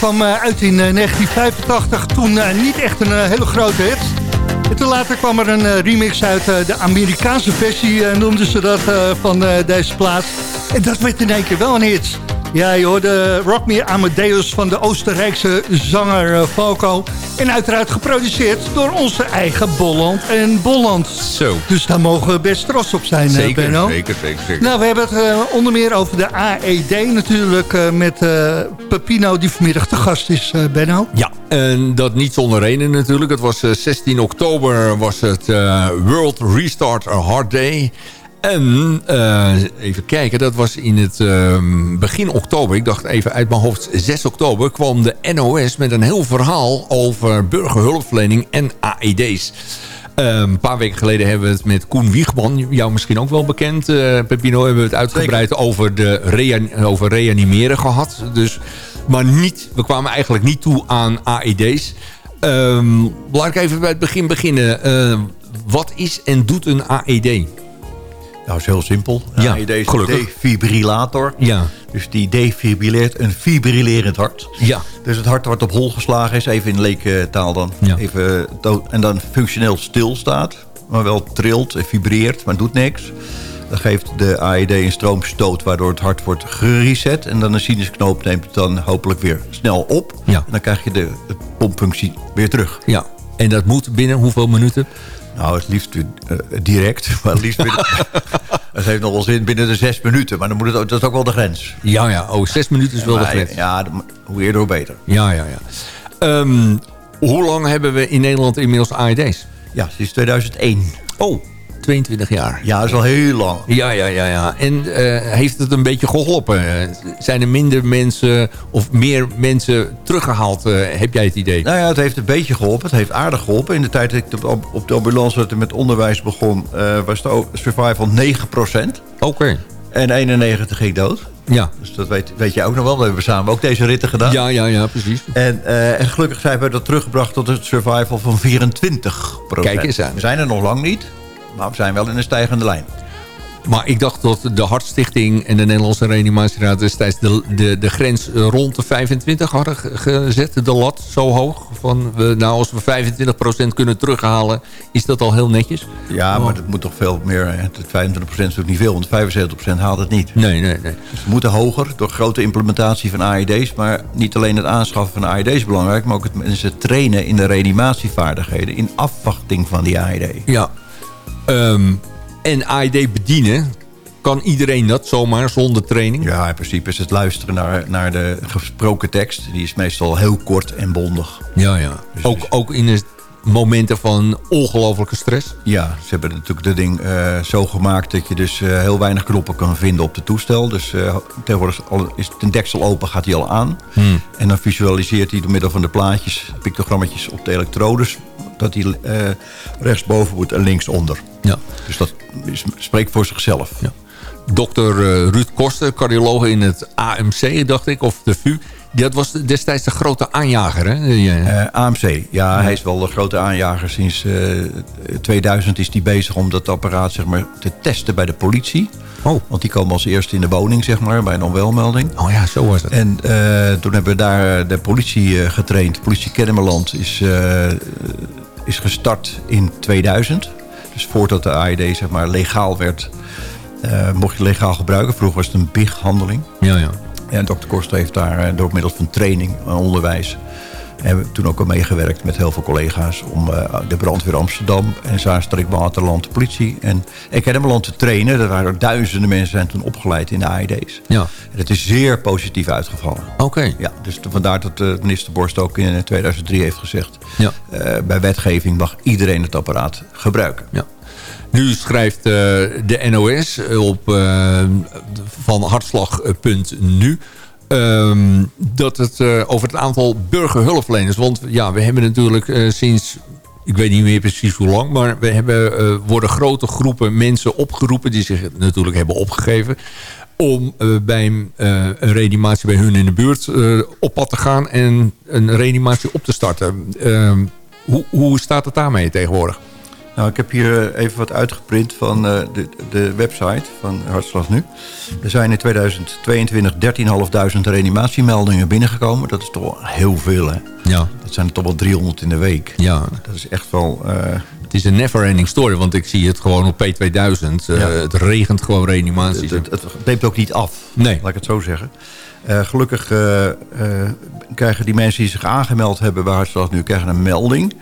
S4: kwam eh, uit in eh, 1985. Toen eh, niet echt een hele grote hit. En toen later kwam er een remix uit de Amerikaanse versie, noemden ze dat, van deze plaat. En dat werd in één keer wel een hit. Ja, je hoorde Rock Me Amadeus van de Oostenrijkse zanger uh, Falco. En uiteraard geproduceerd door onze eigen Bolland en Bolland.
S5: Zo.
S4: Dus daar mogen we best trots op zijn,
S5: zeker,
S4: Benno.
S5: Zeker, zeker, zeker.
S4: Nou, we hebben het uh, onder meer over de AED natuurlijk... Uh, met Pepino die vanmiddag te gast is, Benno.
S5: Ja, en dat niet zonder reden natuurlijk. Het was 16 oktober was het World Restart Hard Day... En uh, even kijken, dat was in het uh, begin oktober. Ik dacht even uit mijn hoofd 6 oktober kwam de NOS met een heel verhaal over burgerhulpverlening en AED's. Uh, een paar weken geleden hebben we het met Koen Wiegman, jou misschien ook wel bekend. Uh, Pepino hebben we het uitgebreid over, de over reanimeren gehad. Dus, maar niet, we kwamen eigenlijk niet toe aan AED's. Um, laat ik even bij het begin beginnen. Wat is en doet een AED?
S10: Nou, is heel simpel.
S5: Ja, gelukkig.
S10: een defibrillator.
S5: Ja.
S10: Dus die defibrilleert een fibrillerend hart.
S5: Ja.
S10: Dus het hart wordt op hol geslagen is, even in leektaal dan.
S5: Ja.
S10: Even en dan functioneel stilstaat. Maar wel trilt en vibreert, maar doet niks. Dan geeft de AED een stroomstoot waardoor het hart wordt gereset. En dan een sinusknoop neemt het dan hopelijk weer snel op.
S5: Ja.
S10: En dan krijg je de, de pompfunctie weer terug.
S5: Ja. En dat moet binnen hoeveel minuten?
S10: Nou, het liefst uh, direct. <laughs> Maar het liefst binnen... <laughs> het heeft nog wel zin binnen de zes minuten. Maar dan moet het, dat is ook wel de grens.
S5: Ja, ja. Oh, zes minuten is wel de grens.
S10: Ja, hoe eerder hoe beter.
S5: Ja, ja, ja. Ehm, hoe lang hebben we in Nederland inmiddels AED's?
S10: Ja, sinds 2001.
S5: Oh, 22 jaar.
S10: Ja, dat is al heel lang.
S5: Ja, ja, ja. ja. En eh, heeft het een beetje geholpen? Eh, Zijn er minder mensen of meer mensen teruggehaald? eh, heb jij het idee?
S10: Nou ja, het heeft een beetje geholpen. Het heeft aardig geholpen. In de tijd dat ik op- op de ambulance met onderwijs begon... eh, was de survival 9%.
S5: Oké.
S10: En 91 ging dood.
S5: Ja.
S10: Dus dat weet, weet je ook nog wel. We hebben samen ook deze ritten gedaan.
S5: Ja, ja, ja, precies.
S10: En, en gelukkig zijn we dat teruggebracht tot een survival van 24%
S5: Kijk eens aan.
S10: We zijn er nog lang niet, maar we zijn wel in een stijgende lijn.
S5: Maar ik dacht dat de Hartstichting en de Nederlandse Reanimatieraad destijds de, de, de grens rond de 25 hadden ge- gezet. De lat zo hoog. Van we, nou, als we 25% kunnen terughalen, is dat al heel netjes.
S10: Ja,
S5: Oh.
S10: maar dat moet toch veel meer. hè. Het 25% is ook niet veel, want 75% haalt het niet.
S5: Nee, nee, nee.
S10: Dus we moeten hoger door grote implementatie van AED's. Maar niet alleen het aanschaffen van AED's is belangrijk... maar ook het mensen trainen in de reanimatievaardigheden... in afwachting van die AED.
S5: Ja. Ehm, en AED bedienen, kan iedereen dat zomaar zonder training?
S10: Ja, in principe is het luisteren naar, naar de gesproken tekst. Die is meestal heel kort en bondig.
S5: Ja, ja.
S10: Dus-
S5: Ook, ook in de momenten van ongelofelijke stress?
S10: Ja, ze hebben natuurlijk de ding eh, zo gemaakt dat je dus eh, heel weinig knoppen kan vinden op het toestel. Dus eh, tegenwoordig is het een deksel open, gaat hij al aan.
S5: Hmm.
S10: En dan visualiseert hij door middel van de plaatjes, pictogrammetjes op de elektrodes... dat hij rechtsboven moet en linksonder.
S5: Ja.
S10: Dus dat is, spreekt voor zichzelf.
S5: Ja. Dokter Ruud Koster, cardioloog in het AMC, dacht ik, of de VU. Dat was destijds de grote aanjager, hè? Ja.
S10: Eh, AMC, ja, hij is wel de grote aanjager. Sinds eh, 2000 is hij bezig om dat apparaat zeg maar, te testen bij de politie.
S5: Oh.
S10: Want die komen als eerste in de woning, zeg maar, bij een onwelmelding.
S5: oh ja, zo was het.
S10: En eh, toen hebben we daar de politie eh, getraind. Politie Kennemerland is, eh, is gestart in 2000. Dus voordat de AED zeg maar, legaal werd, eh, mocht je legaal gebruiken. Vroeger was het een big-handeling.
S5: Ja, ja.
S10: En dokter Koster heeft daar eh, door middel van training en onderwijs... hebben we toen ook al meegewerkt met heel veel collega's... om eh, de brandweer Amsterdam en Zaanstreek Waterland, de politie... en, Kennemerland te trainen. Er waren duizenden mensen zijn toen opgeleid in de AED's.
S5: Ja.
S10: En het is zeer positief uitgevallen.
S5: Oké.
S10: Ja, dus vandaar dat de minister Borst ook in 2003 heeft gezegd...
S5: Ja.
S10: eh, bij wetgeving mag iedereen het apparaat gebruiken.
S5: Ja. Nu schrijft eh, de NOS op eh, van hartslag.nu... ehm, dat het eh, over het aantal burgerhulpverleners... want ja, we hebben natuurlijk eh, sinds... Ik weet niet meer precies hoe lang, maar we hebben, eh, worden grote groepen mensen opgeroepen... die zich natuurlijk hebben opgegeven om eh, bij eh, een reanimatie bij hun in de buurt eh, op pad te gaan... en een reanimatie op te starten. Ehm, hoe, hoe staat het daarmee tegenwoordig?
S10: Nou, ik heb hier eh, even wat uitgeprint van eh, de, de website van Hartslag Nu. Er zijn in 2022 13.500 reanimatiemeldingen binnengekomen. Dat is toch wel heel veel, hè?
S5: Ja,
S10: Dat zijn er toch wel 300 in de week.
S5: ja.
S10: Dat is echt wel... eh,
S5: het is een never-ending story. Want ik zie het gewoon op P2000. Uh,
S10: Ja.
S5: Het regent gewoon reanimaties.
S10: Het, het, het neemt ook niet af,
S5: Nee.
S10: laat ik het zo zeggen. Gelukkig krijgen die mensen die zich aangemeld hebben bij Hartslag nu krijgen een melding.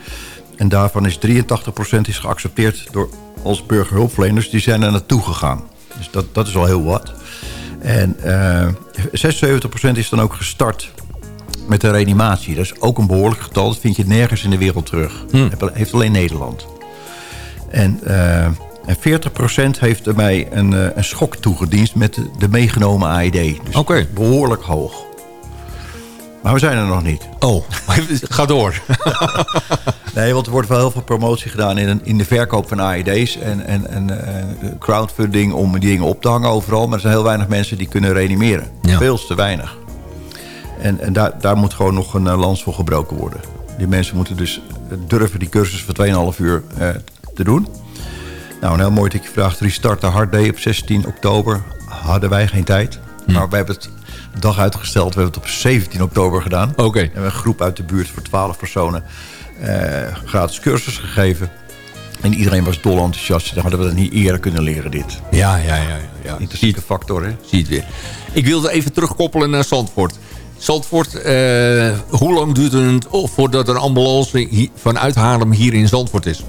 S10: En daarvan is 83% is geaccepteerd door onze burgerhulpverleners. Die zijn er naartoe gegaan. Dus dat, dat is al heel wat. En eh 76% is dan ook gestart met de reanimatie. Dat is ook een behoorlijk getal. Dat vind je nergens in de wereld terug. Heb- Heeft alleen Nederland. En, eh en 40% heeft mij een, eh, een schok toegediend met de, de meegenomen AED. Dus
S5: Oké.
S10: behoorlijk hoog. Maar we zijn er nog niet.
S5: Oh, <laughs> ga door. <laughs>
S10: Nee, want er wordt wel heel veel promotie gedaan in, in de verkoop van AED's. En, en, en eh, crowdfunding om die dingen op te hangen overal. Maar er zijn heel weinig mensen die kunnen reanimeren.
S5: Ja.
S10: Veel te weinig. En, en daar, daar moet gewoon nog een eh, lans voor gebroken worden. Die mensen moeten dus durven die cursus van 2,5 uur eh, te doen. Nou, een heel mooi dat je vraagt. Restart de Hard Day op 16 oktober. Hadden wij geen tijd. Maar we hebben het dag uitgesteld. We hebben het op 17 oktober gedaan.
S5: Oké.
S10: We hebben een groep uit de buurt voor 12 personen eh, gratis cursus gegeven. En iedereen was dol enthousiast. Dan hadden we dat niet eerder kunnen leren, dit.
S5: Ja, ja, ja. ja,
S10: Intrinsieke factor, hè?
S5: zie het weer. Ik wilde even terugkoppelen naar Zandvoort. Zandvoort, eh, hoe lang duurt het voordat een ambulance vanuit Haarlem hier in Zandvoort is?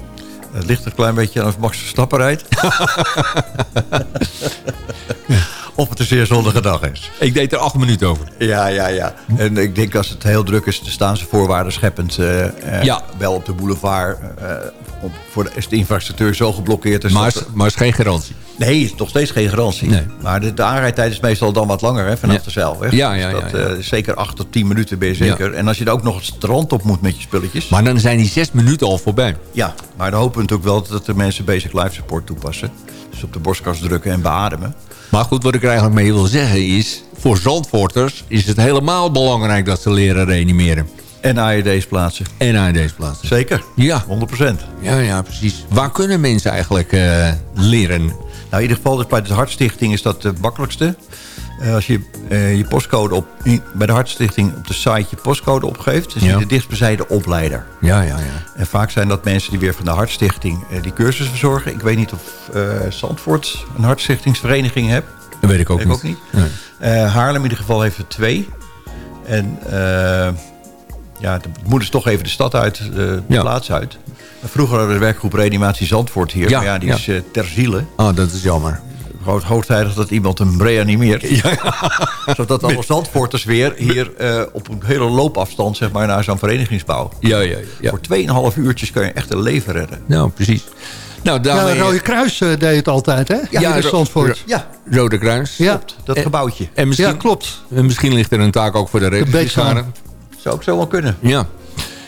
S10: Het ligt een klein beetje aan of Max Verstappen rijdt. <laughs> of het een zeer zondige dag is.
S5: Ik deed er acht minuten over.
S10: Ja, ja, ja. En ik denk als het heel druk is, dan staan ze voorwaarden scheppend. eh, eh,
S5: Ja.
S10: Wel op de boulevard. eh, op, voor de, is de infrastructuur zo geblokkeerd. is
S5: Maar
S10: dat-
S5: is, maar is geen garantie.
S10: Nee, is nog steeds geen garantie.
S5: Nee.
S10: Maar de, de aanrijdtijd is meestal dan wat langer hè, vanaf
S5: Ja.
S10: de zeil.
S5: Ja, ja,
S10: Dus dat,
S5: ja.
S10: zeker 8 tot 10 minuten ben je zeker. En als je dan ook nog het strand op moet met je spulletjes.
S5: Maar dan zijn die zes minuten al voorbij.
S10: Ja, maar dan hopen we natuurlijk wel dat de mensen basic life support toepassen. Dus op de borstkas drukken en beademen.
S5: Maar goed, wat ik er eigenlijk mee wil zeggen is... voor Zandvoorters is het helemaal belangrijk dat ze leren reanimeren.
S10: En AED's plaatsen.
S5: En AED's plaatsen.
S10: Zeker,
S5: Ja,
S10: 100%.
S5: ja, ja, precies. Waar kunnen mensen eigenlijk eh, leren?
S10: Nou, in ieder geval dus bij de Hartstichting is dat het makkelijkste. Eh, als je eh, je postcode op, bij de Hartstichting op de site je postcode opgeeft... dan zie je
S5: Ja.
S10: de dichtstbijzijde opleider.
S5: Ja, ja, ja.
S10: En vaak zijn dat mensen die weer van de Hartstichting eh, die cursus verzorgen. Ik weet niet of Zandvoort een hartstichtingsvereniging heeft.
S5: Dat weet ik ook
S10: Weet ik
S5: niet.
S10: ook niet. Eh, Haarlem in ieder geval heeft er twee. En ja, het moet dus toch even de stad uit, de
S5: Ja.
S10: plaats uit. Vroeger hadden we de werkgroep Reanimatie Zandvoort hier.
S5: Ja,
S10: maar ja, die
S5: ja.
S10: is ter ziele.
S5: Oh, dat is jammer.
S10: Gewoon hoogtijdig dat iemand hem reanimeert. <laughs> Zodat alle Zandvoorters weer hier eh, op een hele loopafstand zeg maar, naar zo'n verenigingsbouw.
S5: Ja, ja, ja. ja.
S10: Voor 2,5 uurtjes kan je echt een leven redden.
S5: Nou, precies. Nou,
S4: Ja. Rode Kruis eh, deed het altijd, hè? Ja, in
S5: Ro-
S4: Zandvoort.
S10: Ja,
S5: Rode Kruis.
S4: Ja,
S10: dat
S5: Eh,
S10: gebouwtje.
S5: En misschien,
S4: ja, klopt.
S5: en misschien ligt er een taak ook voor de reddingsbrigade.
S10: Zou ook zo wel kunnen.
S5: Ja.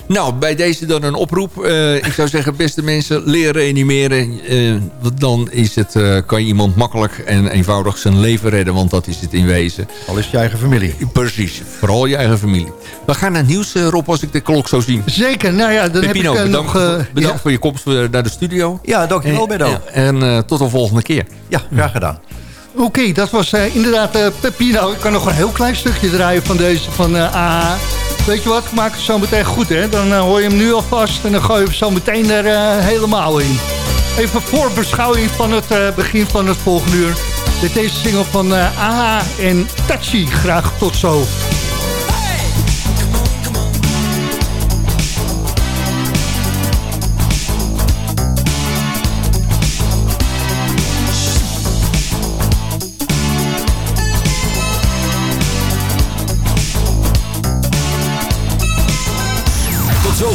S5: Nou, bij deze dan een oproep. Eh, ik zou zeggen, beste mensen, leren reanimeren. Eh, dan is het, eh, kan je iemand makkelijk en eenvoudig zijn leven redden. Want dat is het in wezen.
S10: Al is het je eigen familie.
S5: Precies, vooral je eigen familie. We gaan naar het nieuws, Rob, als ik de klok zo zie.
S4: Zeker. Nou ja, dan
S5: Pepino,
S4: heb ik
S5: bedankt,
S4: nog...
S5: bedankt
S4: ja.
S5: voor je komst naar de studio.
S10: Ja, dankjewel Benno.
S5: En eh, tot de volgende keer.
S10: Ja, graag gedaan.
S4: Oké, dat was inderdaad eh, Pepino. Ik kan nog een heel klein stukje draaien van deze van eh AH. Weet je wat, maak het zo meteen goed, hè? Dan eh, hoor je hem nu alvast en dan gooi je hem zo meteen er eh, helemaal in. Even voorbeschouwing van het eh, begin van het volgende uur. Dit deze single van eh AH en Tachi. Graag tot zo.